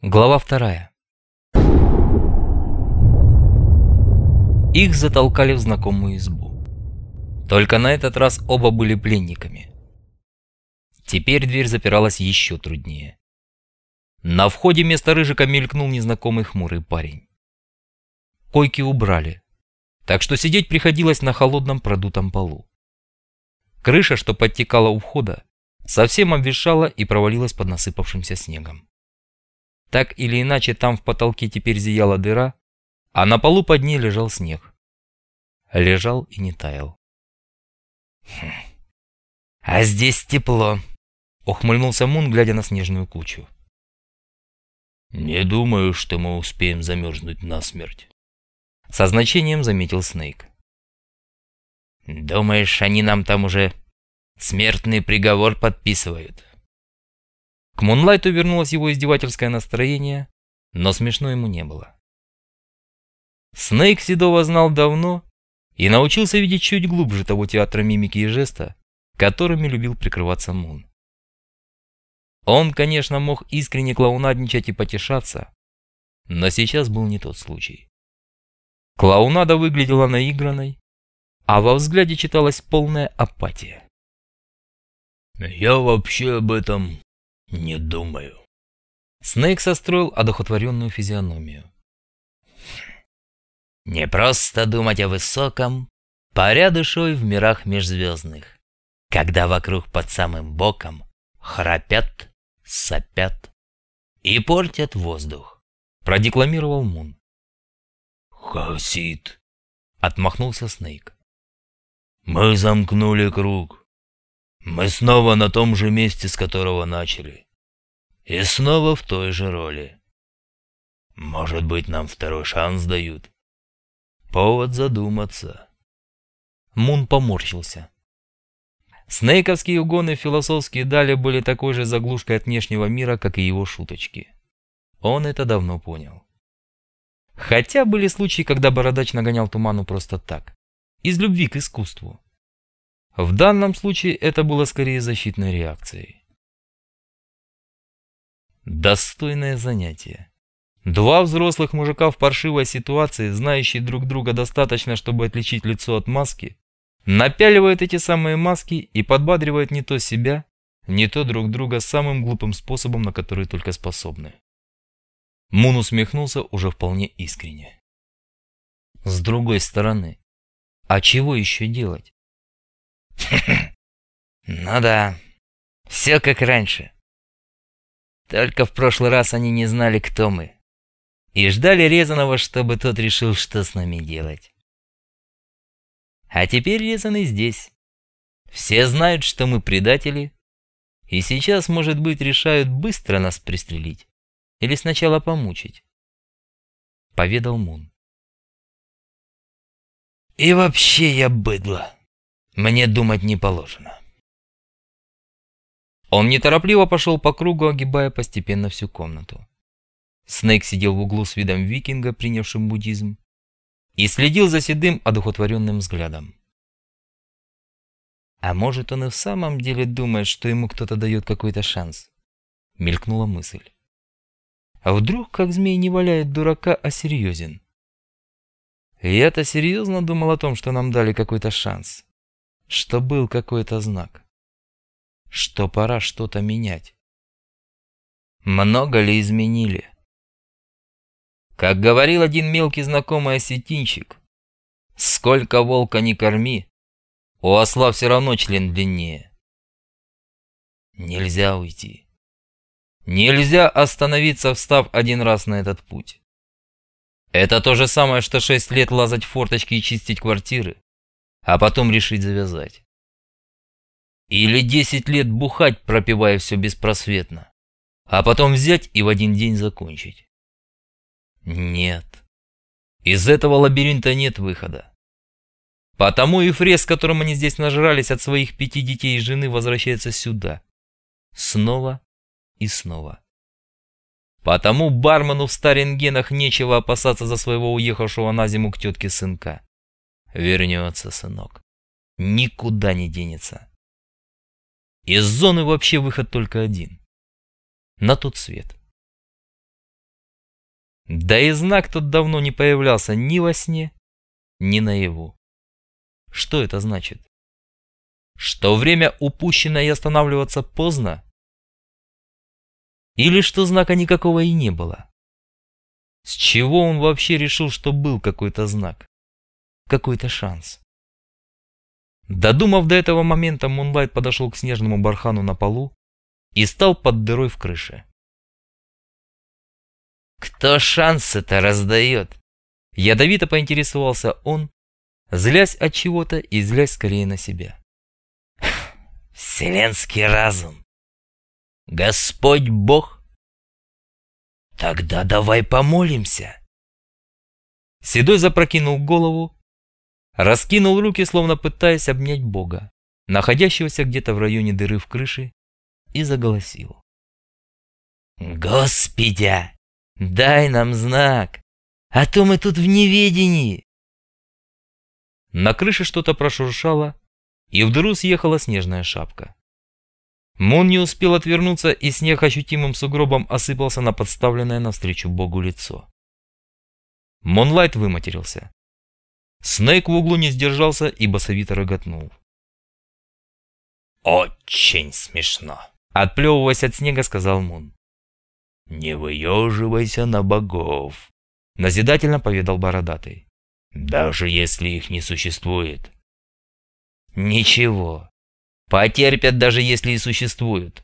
Глава вторая. Их затолкали в знакомую избу. Только на этот раз оба были пленниками. Теперь дверь запиралась еще труднее. На входе вместо Рыжика мелькнул незнакомый хмурый парень. Койки убрали, так что сидеть приходилось на холодном продутом полу. Крыша, что подтекала у входа, совсем обветшала и провалилась под насыпавшимся снегом. Так или иначе, там в потолке теперь зияла дыра, а на полу под ней лежал снег. Лежал и не таял. Хм. «А здесь тепло», — ухмыльнулся Мун, глядя на снежную кучу. «Не думаю, что мы успеем замерзнуть насмерть», — со значением заметил Снейк. «Думаешь, они нам там уже смертный приговор подписывают?» К Мунлайту вернулось его издевательское настроение, но смешно ему не было. Снейк Седова знал давно и научился видеть чуть глубже того театра мимики и жеста, которыми любил прикрываться Мун. Он, конечно, мог искренне клоунадничать и потешаться, но сейчас был не тот случай. Клоунада выглядела наигранной, а во взгляде читалась полная апатия. «Я вообще об этом «Не думаю». Снейк состроил одухотворенную физиономию. «Не просто думать о высоком, паря душой в мирах межзвездных, когда вокруг под самым боком храпят, сопят и портят воздух», — продекламировал Мун. «Хасид», — отмахнулся Снейк. «Мы замкнули круг. Мы снова на том же месте, с которого начали. И снова в той же роли. Может быть, нам второй шанс дают? Повод задуматься. Мун поморщился. Снейковские угоны философские дали были такой же заглушкой от внешнего мира, как и его шуточки. Он это давно понял. Хотя были случаи, когда Бородач нагонял туману просто так, из любви к искусству. В данном случае это было скорее защитной реакцией. Достойное занятие. Два взрослых мужика в паршивой ситуации, знающие друг друга достаточно, чтобы отличить лицо от маски, напяливают эти самые маски и подбадривают не то себя, не то друг друга самым глупым способом, на который только способны. Мун усмехнулся уже вполне искренне. С другой стороны, а чего еще делать? Ну да, все как раньше. Только в прошлый раз они не знали, кто мы. И ждали Резаного, чтобы тот решил, что с нами делать. А теперь Резаный здесь. Все знают, что мы предатели, и сейчас, может быть, решают быстро нас пристрелить или сначала помучить. Поведал Мун. И вообще я быдло. Мне думать не положено. Он неторопливо пошел по кругу, огибая постепенно всю комнату. Снейк сидел в углу с видом викинга, принявшим буддизм, и следил за седым, одухотворенным взглядом. «А может, он и в самом деле думает, что ему кто-то дает какой-то шанс?» — мелькнула мысль. «А вдруг, как змей не валяет дурака, а серьезен?» «Я-то серьезно думал о том, что нам дали какой-то шанс что был какой-то знак, что пора что-то менять. Много ли изменили? Как говорил один мелкий знакомый осетинчик, сколько волка не корми, у осла все равно член длиннее. Нельзя уйти. Нельзя остановиться, встав один раз на этот путь. Это то же самое, что шесть лет лазать в форточки и чистить квартиры а потом решить завязать. Или десять лет бухать, пропивая все беспросветно, а потом взять и в один день закончить. Нет. Из этого лабиринта нет выхода. Потому и фрес, которым они здесь нажрались от своих пяти детей и жены, возвращается сюда. Снова и снова. Потому бармену в Старингенах нечего опасаться за своего уехавшего на зиму к тетке сынка. Вернется, сынок. Никуда не денется. Из зоны вообще выход только один. На тот свет. Да и знак тот давно не появлялся ни во сне, ни наяву. Что это значит? Что время упущено и останавливаться поздно? Или что знака никакого и не было? С чего он вообще решил, что был какой-то знак? Какой-то шанс? Додумав до этого момента, Мунлайт подошел к снежному бархану на полу и стал под дырой в крыше. «Кто шансы-то раздает?» Ядовито поинтересовался он, злясь от чего-то и злясь скорее на себя. «Вселенский разум! Господь Бог!» «Тогда давай помолимся!» Седой запрокинул голову, раскинул руки, словно пытаясь обнять Бога, находящегося где-то в районе дыры в крыше, и заголосил. «Господи, дай нам знак, а то мы тут в неведении!» На крыше что-то прошуршало, и в дыру съехала снежная шапка. Мон не успел отвернуться, и снег ощутимым сугробом осыпался на подставленное навстречу Богу лицо. Монлайт выматерился. Снейк в углу не сдержался и басовито роготнул. «Очень смешно!» Отплевываясь от снега, сказал Мун. «Не выеживайся на богов!» Назидательно поведал Бородатый. «Даже если их не существует». «Ничего. Потерпят, даже если и существуют».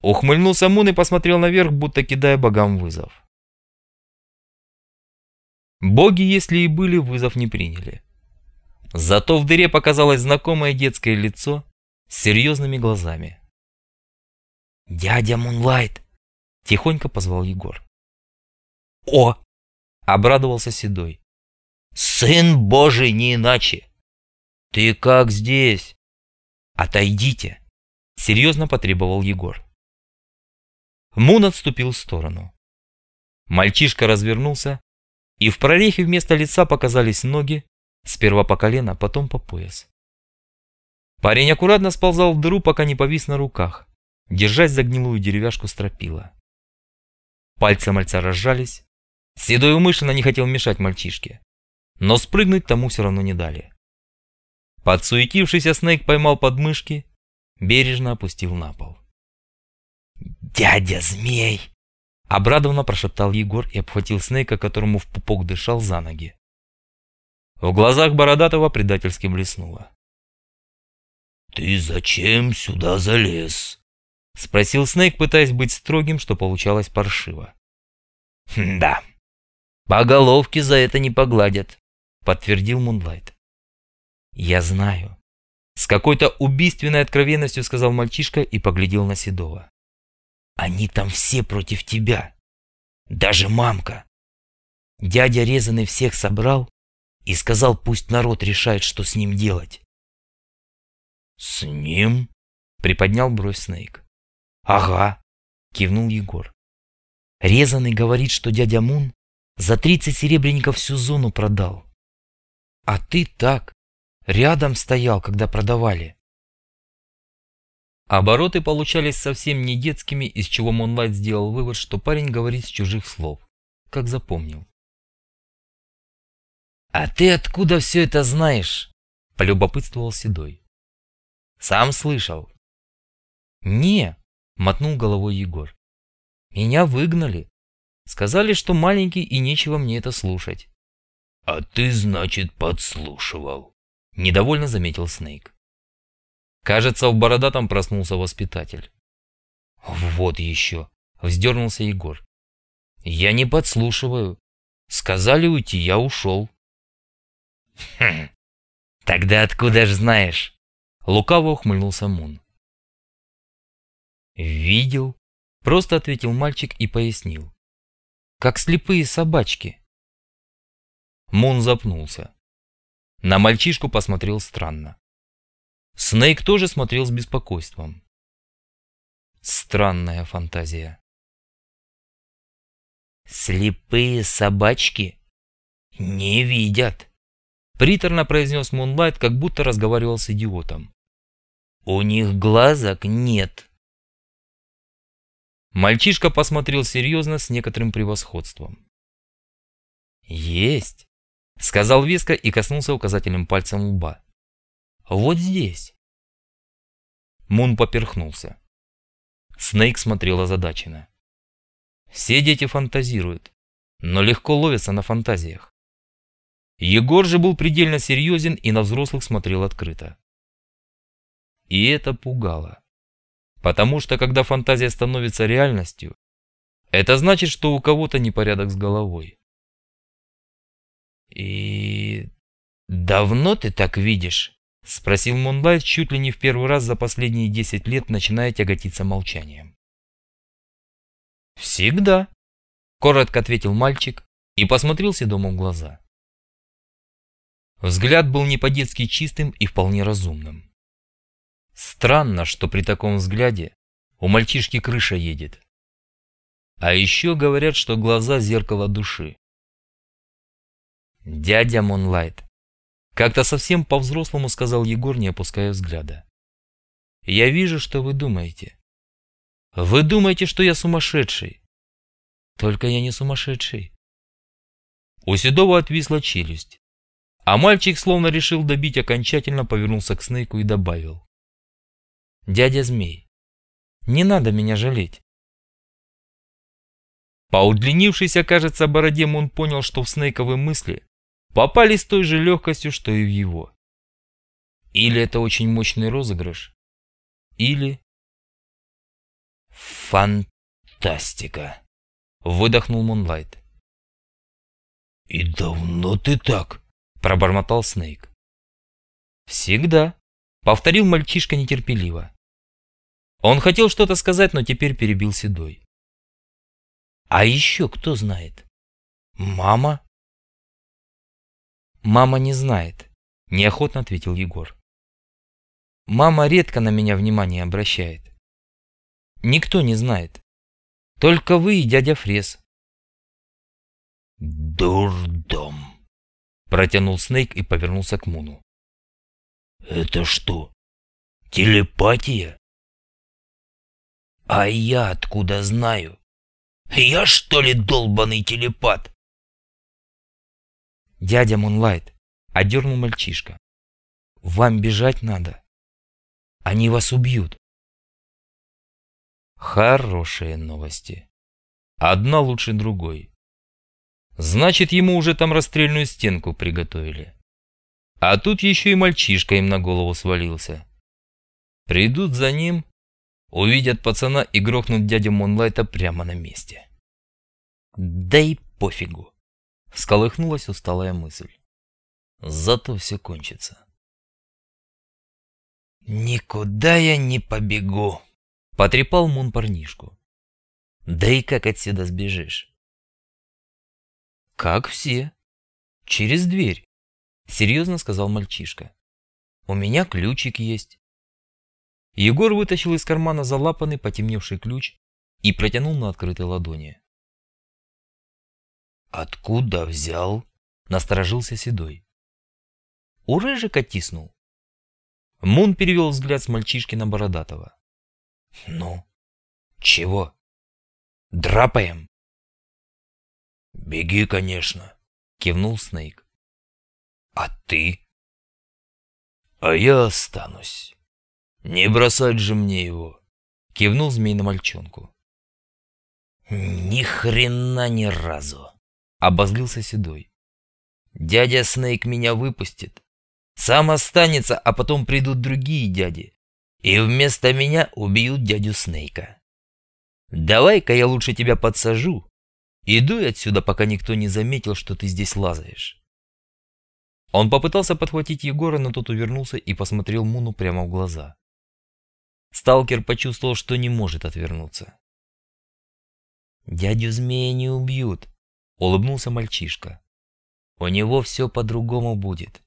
Ухмыльнулся Мун и посмотрел наверх, будто кидая богам вызов. Боги, если и были, вызов не приняли. Зато в дыре показалось знакомое детское лицо с серьезными глазами. «Дядя Мунлайт!» – тихонько позвал Егор. «О!» – обрадовался Седой. «Сын Божий, не иначе!» «Ты как здесь?» «Отойдите!» – серьезно потребовал Егор. Мун отступил в сторону. Мальчишка развернулся и в прорехе вместо лица показались ноги, сперва по колено, потом по пояс. Парень аккуратно сползал в дыру, пока не повис на руках, держась за гнилую деревяшку стропила. Пальцы мальца разжались, Седой умышленно не хотел мешать мальчишке, но спрыгнуть тому все равно не дали. Подсуетившийся Снейк поймал подмышки, бережно опустил на пол. «Дядя змей!» Обрадованно прошептал Егор и обхватил Снейка, которому в пупок дышал за ноги. В глазах Бородатого предательски блеснуло. «Ты зачем сюда залез?» Спросил Снейк, пытаясь быть строгим, что получалось паршиво. «Хм, «Да, по головке за это не погладят», подтвердил Мунлайт. «Я знаю», с какой-то убийственной откровенностью сказал мальчишка и поглядел на Седова. Они там все против тебя. Даже мамка. Дядя резаный всех собрал и сказал, пусть народ решает, что с ним делать. «С ним?» — приподнял бровь Снейк. «Ага», — кивнул Егор. Резаный говорит, что дядя Мун за тридцать серебряников всю зону продал. А ты так, рядом стоял, когда продавали. Обороты получались совсем не детскими, из чего Монлайт сделал вывод, что парень говорит с чужих слов, как запомнил. «А ты откуда все это знаешь?» – полюбопытствовал Седой. «Сам слышал». «Не», – мотнул головой Егор. «Меня выгнали. Сказали, что маленький и нечего мне это слушать». «А ты, значит, подслушивал», – недовольно заметил Снейк. Кажется, в бородатом проснулся воспитатель. Вот еще, вздернулся Егор. Я не подслушиваю. Сказали уйти, я ушел. Хм, тогда откуда ж знаешь? Лукаво ухмыльнулся Мун. Видел, просто ответил мальчик и пояснил. Как слепые собачки. Мун запнулся. На мальчишку посмотрел странно. Снейк тоже смотрел с беспокойством. Странная фантазия. «Слепые собачки не видят», — приторно произнес Мунлайт, как будто разговаривал с идиотом. «У них глазок нет». Мальчишка посмотрел серьезно с некоторым превосходством. Есть, сказал веско и коснулся указательным пальцем лба. Вот здесь. Мун поперхнулся. Снейк смотрел озадаченно. Все дети фантазируют, но легко ловятся на фантазиях. Егор же был предельно серьезен и на взрослых смотрел открыто. И это пугало. Потому что когда фантазия становится реальностью, это значит, что у кого-то непорядок с головой. «И давно ты так видишь?» — спросил Монлайт чуть ли не в первый раз за последние десять лет, начиная тяготиться молчанием. «Всегда», — коротко ответил мальчик и посмотрел Седому в глаза. Взгляд был не по-детски чистым и вполне разумным. Странно, что при таком взгляде у мальчишки крыша едет. А еще говорят, что глаза – зеркало души. «Дядя Монлайт», – как-то совсем по-взрослому сказал Егор, не опуская взгляда. «Я вижу, что вы думаете. Вы думаете, что я сумасшедший. Только я не сумасшедший». У Седова отвисла челюсть. А мальчик, словно решил добить окончательно, повернулся к Снейку и добавил. «Дядя Змей, не надо меня жалеть. По удлинившейся, кажется, бороде Мун понял, что в Снейковые мысли попали с той же легкостью, что и в его. Или это очень мощный розыгрыш, или... Фантастика! Выдохнул Мунлайт. «И давно ты так?» – пробормотал Снейк. «Всегда», – повторил мальчишка нетерпеливо. Он хотел что-то сказать, но теперь перебил Седой. А еще кто знает? Мама? Мама не знает, неохотно ответил Егор. Мама редко на меня внимание обращает. Никто не знает. Только вы и дядя Фрес. Дурдом. Протянул Снейк и повернулся к Муну. Это что, телепатия? А я откуда знаю? Я что ли долбанный телепат? Дядя Мунлайт, одернул мальчишка. Вам бежать надо. Они вас убьют. Хорошие новости. Одна лучше другой. Значит, ему уже там расстрельную стенку приготовили. А тут еще и мальчишка им на голову свалился. Придут за ним, Увидят пацана и грохнут дядю Монлайта прямо на месте. Да и пофигу. Всколыхнулась усталая мысль. Зато все кончится. «Никуда я не побегу», — потрепал Мун парнишку. «Да и как отсюда сбежишь?» «Как все. Через дверь», — серьезно сказал мальчишка. «У меня ключик есть. Егор вытащил из кармана залапанный потемневший ключ и протянул на открытой ладони. «Откуда взял?» – насторожился Седой. У Рыжика тиснул. Мун перевел взгляд с мальчишки на Бородатого. «Ну, чего? Драпаем?» «Беги, конечно», – кивнул Снейк. «А ты?» «А я останусь». «Не бросать же мне его!» — кивнул змей на мальчонку. «Ни хрена ни разу!» — обозлился Седой. «Дядя Снейк меня выпустит. Сам останется, а потом придут другие дяди. И вместо меня убьют дядю Снейка. Давай-ка я лучше тебя подсажу. Иду отсюда, пока никто не заметил, что ты здесь лазаешь». Он попытался подхватить Егора, но тот увернулся и посмотрел Муну прямо в глаза. Сталкер почувствовал, что не может отвернуться. «Дядю змея не убьют», — улыбнулся мальчишка. «У него все по-другому будет».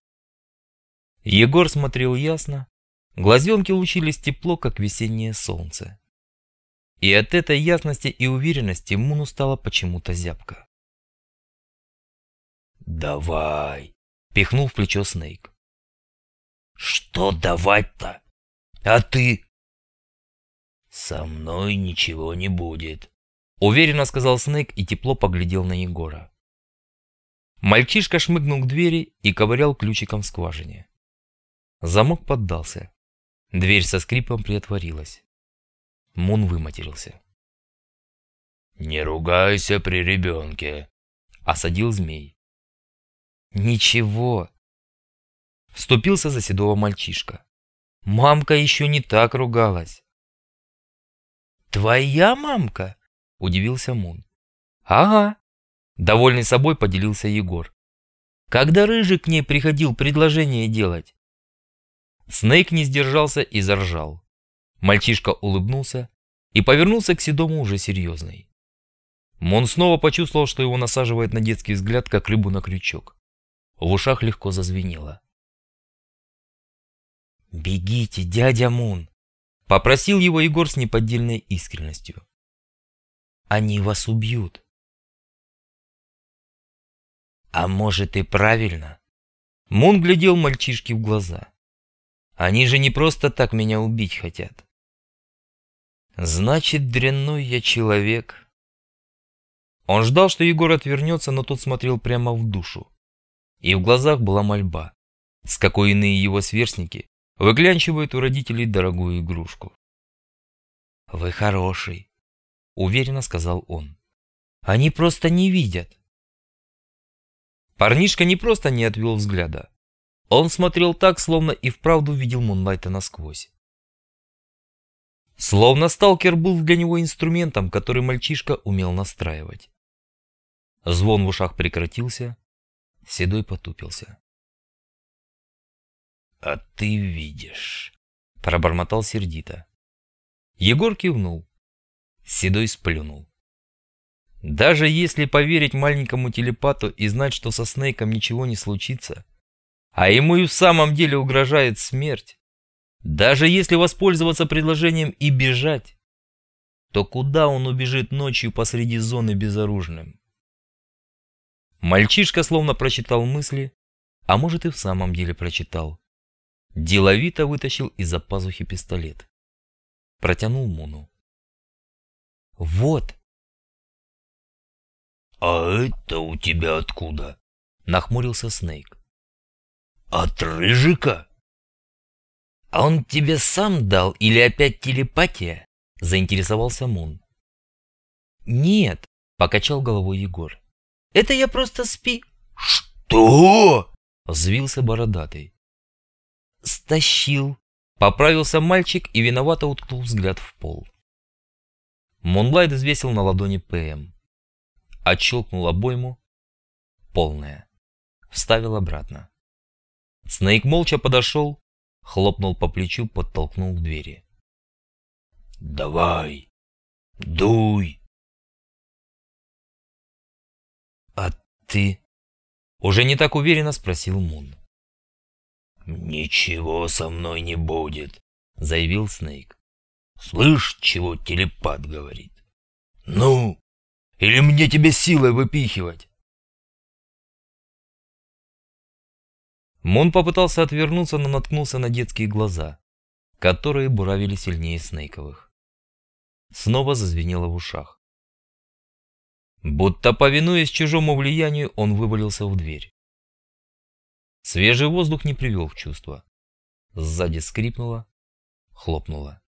Егор смотрел ясно, глазенки лучились тепло, как весеннее солнце. И от этой ясности и уверенности Муну стало почему-то зябко. «Давай!» — пихнул в плечо Снейк. «Что давать-то? А ты?» «Со мной ничего не будет», — уверенно сказал Снейк и тепло поглядел на Егора. Мальчишка шмыгнул к двери и ковырял ключиком в скважине. Замок поддался. Дверь со скрипом приотворилась. Мун выматерился. «Не ругайся при ребенке», — осадил змей. «Ничего», — вступился за седого мальчишка. «Мамка еще не так ругалась». «Твоя мамка?» — удивился Мун. «Ага», — довольный собой поделился Егор. «Когда Рыжий к ней приходил предложение делать?» Снейк не сдержался и заржал. Мальчишка улыбнулся и повернулся к Седому уже серьезный. Мон снова почувствовал, что его насаживает на детский взгляд, как рыбу на крючок. В ушах легко зазвенело. «Бегите, дядя Мун!» — попросил его Егор с неподдельной искренностью. «Они вас убьют!» «А может и правильно?» Мун глядел мальчишке в глаза. «Они же не просто так меня убить хотят!» «Значит, дрянной я человек!» Он ждал, что Егор отвернется, но тот смотрел прямо в душу. И в глазах была мольба, с какой иные его сверстники выглянчивают у родителей дорогую игрушку. «Вы хороший», — уверенно сказал он. «Они просто не видят». Парнишка не просто не отвел взгляда. Он смотрел так, словно и вправду видел Мунлайта насквозь. Словно сталкер был для него инструментом, который мальчишка умел настраивать. Звон в ушах прекратился. Седой потупился. «А ты видишь», — пробормотал сердито. Егор кивнул. Седой сплюнул. Даже если поверить маленькому телепату и знать, что со Снейком ничего не случится, а ему и в самом деле угрожает смерть, даже если воспользоваться предложением и бежать, то куда он убежит ночью посреди зоны безоружным? Мальчишка словно прочитал мысли, а может и в самом деле прочитал. Деловито вытащил из-за пазухи пистолет. Протянул Муну. «Вот!» «А это у тебя откуда?» Нахмурился Снейк. «От Рыжика?» «А он тебе сам дал или опять телепатия?» Заинтересовался Мун. «Нет», — покачал головой Егор. Это я просто спи. Что? Взвился бородатый. Стащил. Поправился мальчик и виновато уткнул взгляд в пол. Мунлайт взвесил на ладони ПМ. Отщелкнул обойму. Полная. Вставил обратно. Снейк молча подошел, хлопнул по плечу, подтолкнул к двери. «Давай, дуй!» «Ты?» Уже не так уверенно спросил Мун. «Ничего со мной не будет», — заявил Снейк. «Слышь, чего телепат говорит? Ну, или мне тебе силой выпихивать?» Мун попытался отвернуться, но наткнулся на детские глаза, которые буравили сильнее Снейковых. Снова зазвенело в ушах. Будто повинуясь чужому влиянию, он вывалился в дверь. Свежий воздух не привел в чувство. Сзади скрипнуло, хлопнуло.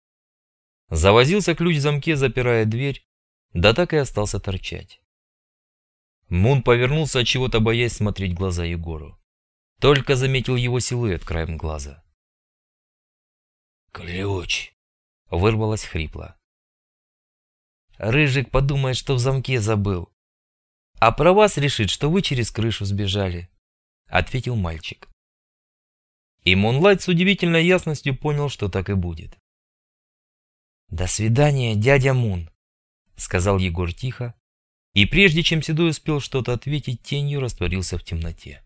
Завозился ключ в замке, запирая дверь, да так и остался торчать. Мун повернулся от чего-то, боясь смотреть в глаза Егору. Только заметил его силуэт краем глаза. «Ключ!» — вырвалось хрипло. Рыжик подумает, что в замке забыл. А про вас решит, что вы через крышу сбежали, ответил мальчик. И Мунлайт с удивительной ясностью понял, что так и будет. «До свидания, дядя Мун», — сказал Егор тихо, и прежде чем Седой успел что-то ответить, тенью растворился в темноте.